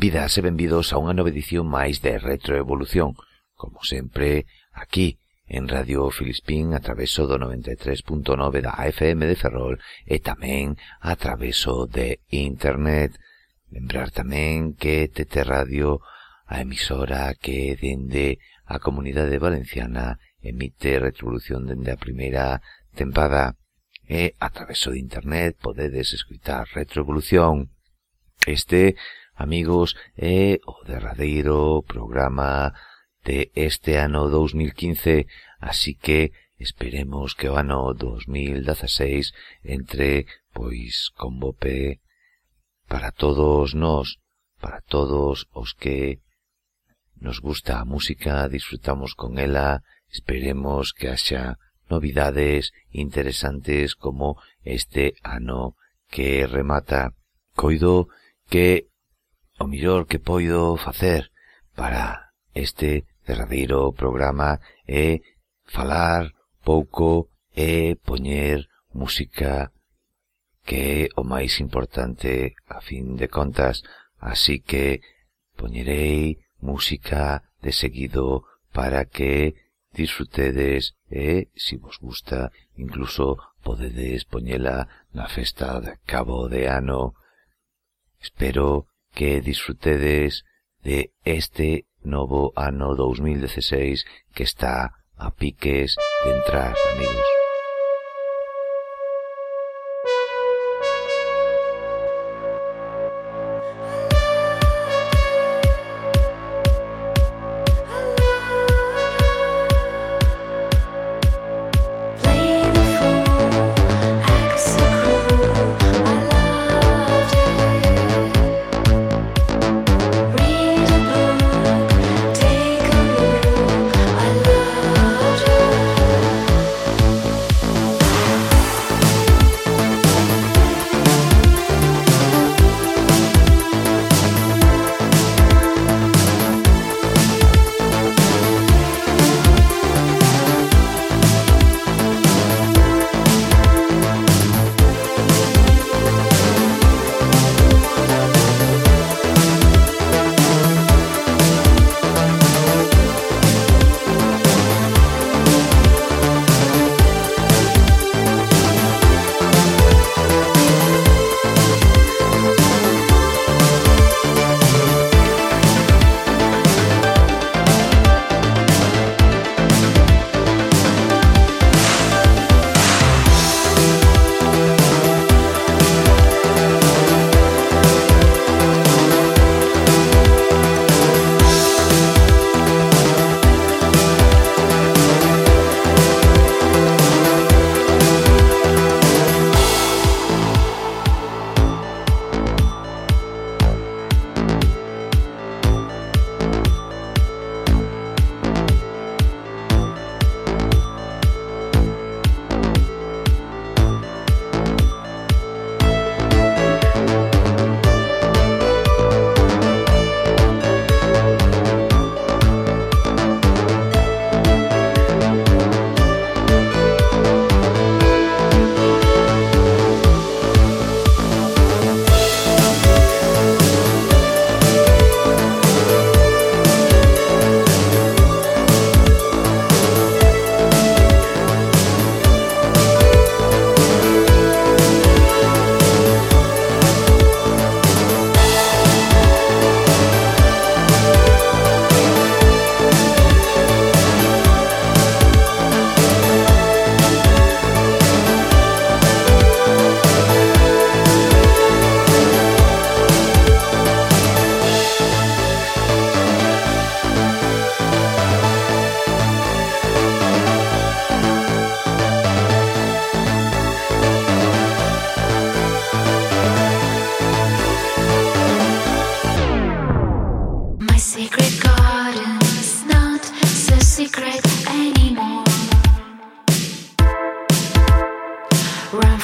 Benvidas e benvidos a unha nova edición máis de Retroevolución, como sempre, aquí, en Radio Filispín, a traveso do 93.9 da FM de Ferrol e tamén a traveso de Internet. Lembrar tamén que TT Radio, a emisora que dende a Comunidade Valenciana emite retroevolución dende a primeira tempada e a traveso de Internet podedes escutar Retroevolución. Este Amigos, é o derradeiro programa de este ano 2015, así que esperemos que o ano 2016 entre, pois, con bope para todos nós, para todos os que nos gusta a música, disfrutamos con ela, esperemos que haxa novidades interesantes como este ano que remata. Coido que o millor que poido facer para este derradeiro programa é falar pouco e poñer música que é o máis importante a fin de contas, así que poñerei música de seguido para que disfrutedes e, si vos gusta, incluso podedes poñela na festa de cabo de ano. Espero que disfrutedes de este novo ano 2016 que está a piques de entrar, amigos.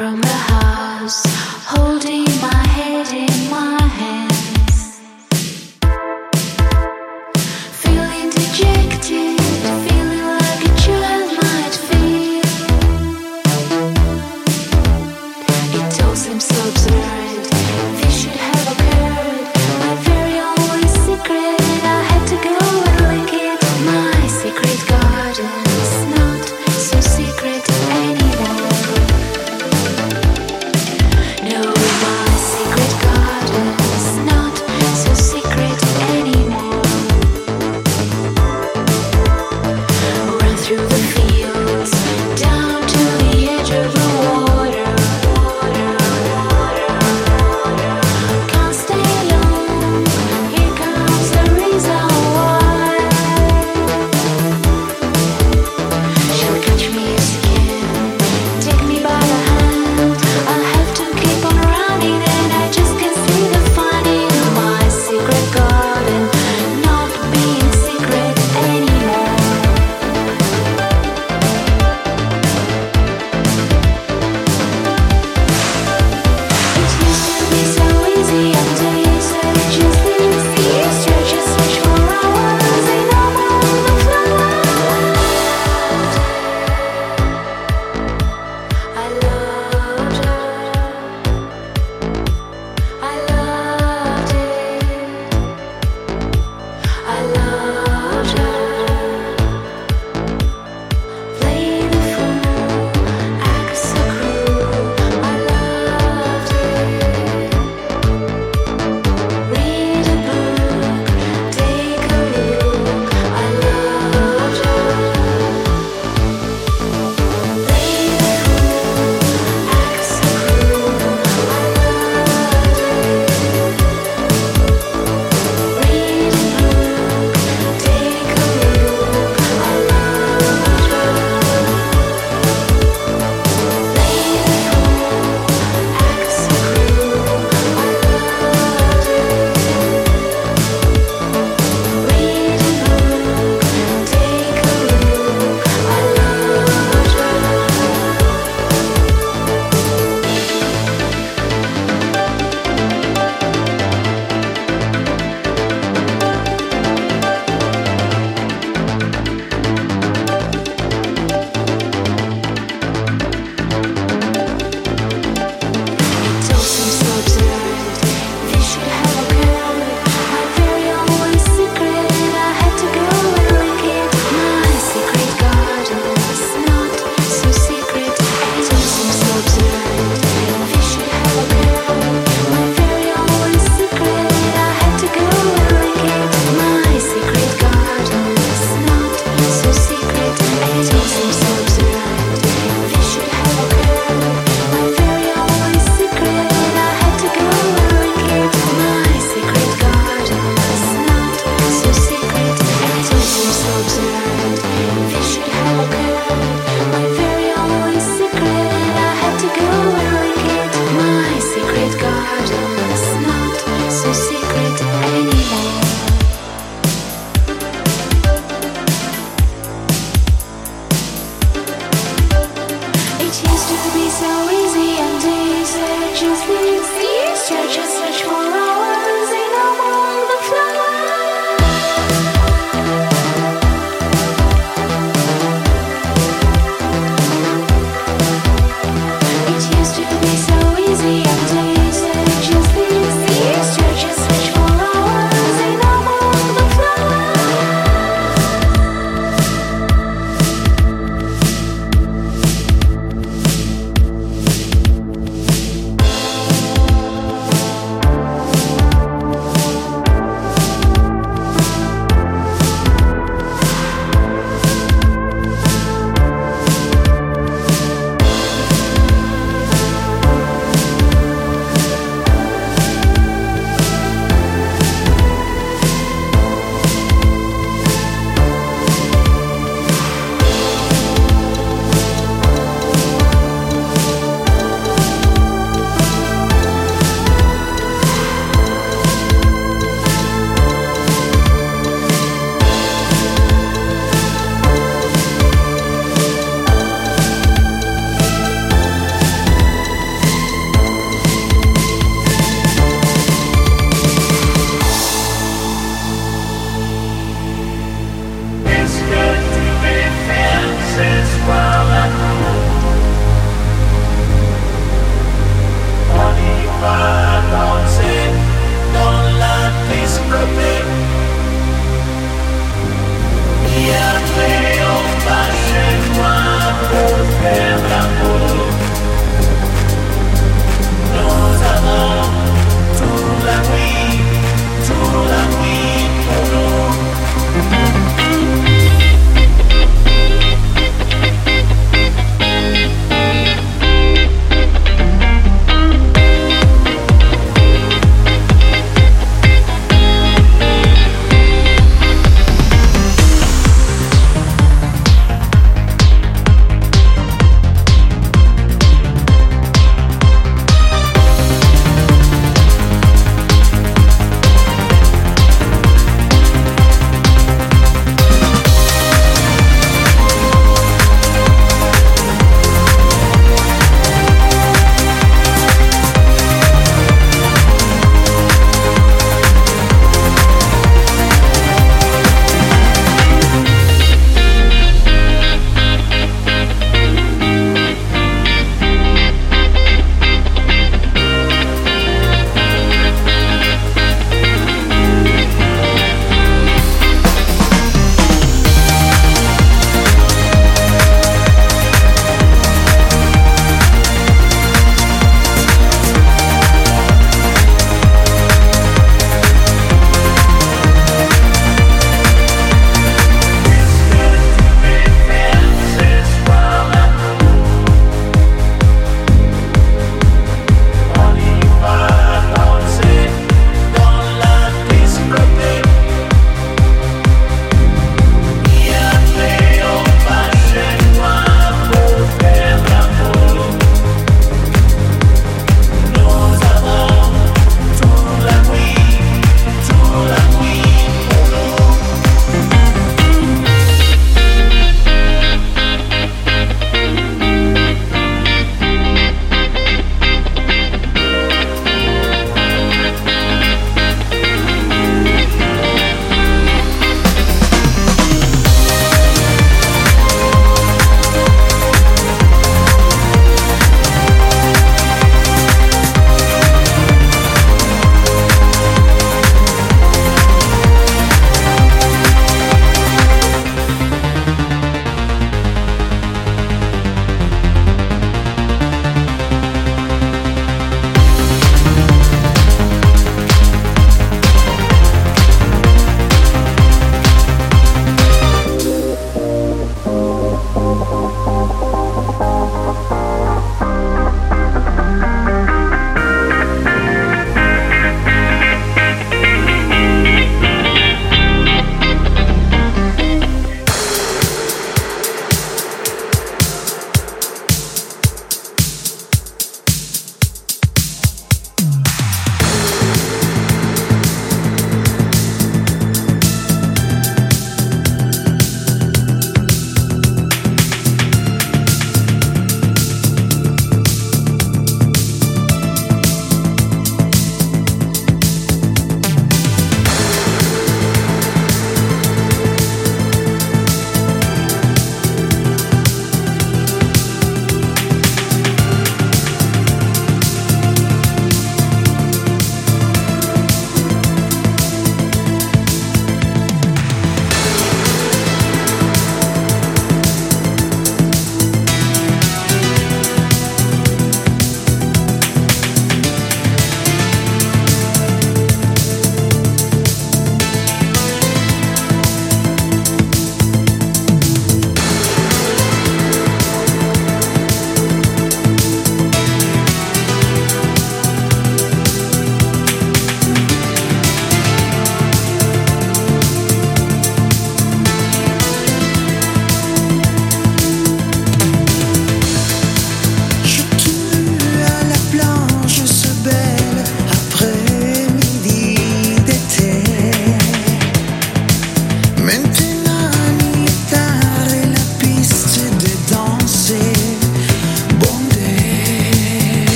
from the house, holding my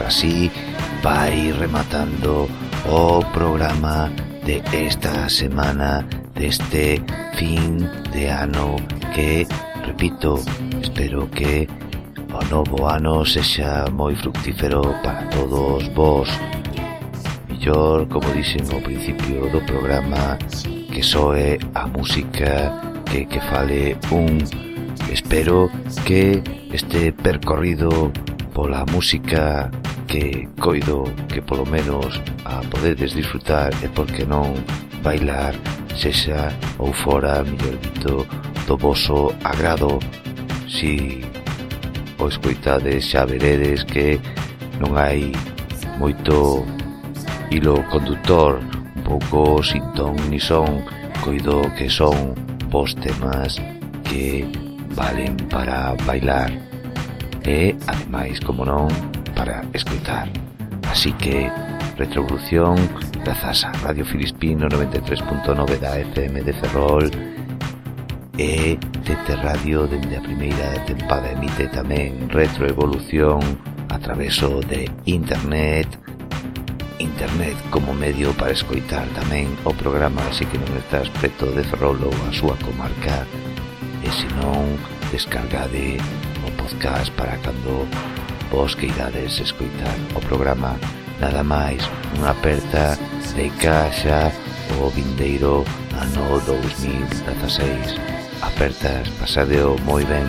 Así vai rematando o programa de esta semana deste fin de ano que, repito, espero que o novo ano sexa moi fructífero para todos vos. Millor, como dixen ao principio do programa, que soe a música que, que fale un. Espero que este percorrido pola música que coido que polo menos a podedes disfrutar e por que non bailar sexa ou fora mellor dito do voso agrado. Si o escoitades xa veredes que non hai moito hilo conductor un pouco sin ton ni son coido que son vos temas que valen para bailar. E ademais como non para escoitar. Así que Retrovolución grazas a Radio Filispino 93.9 da FM de Ferrol e TT Radio dende a primeira tempada emite tamén Retroevolución a traveso de Internet Internet como medio para escoitar tamén o programa así que non estás preto de Ferrol ou a súa comarca eh, e senón descargade o podcast para cando vos que irades escoitar o programa Nada máis, unha aperta de caixa o vindeiro ano 2016. Apertas, pasadeo moi ben.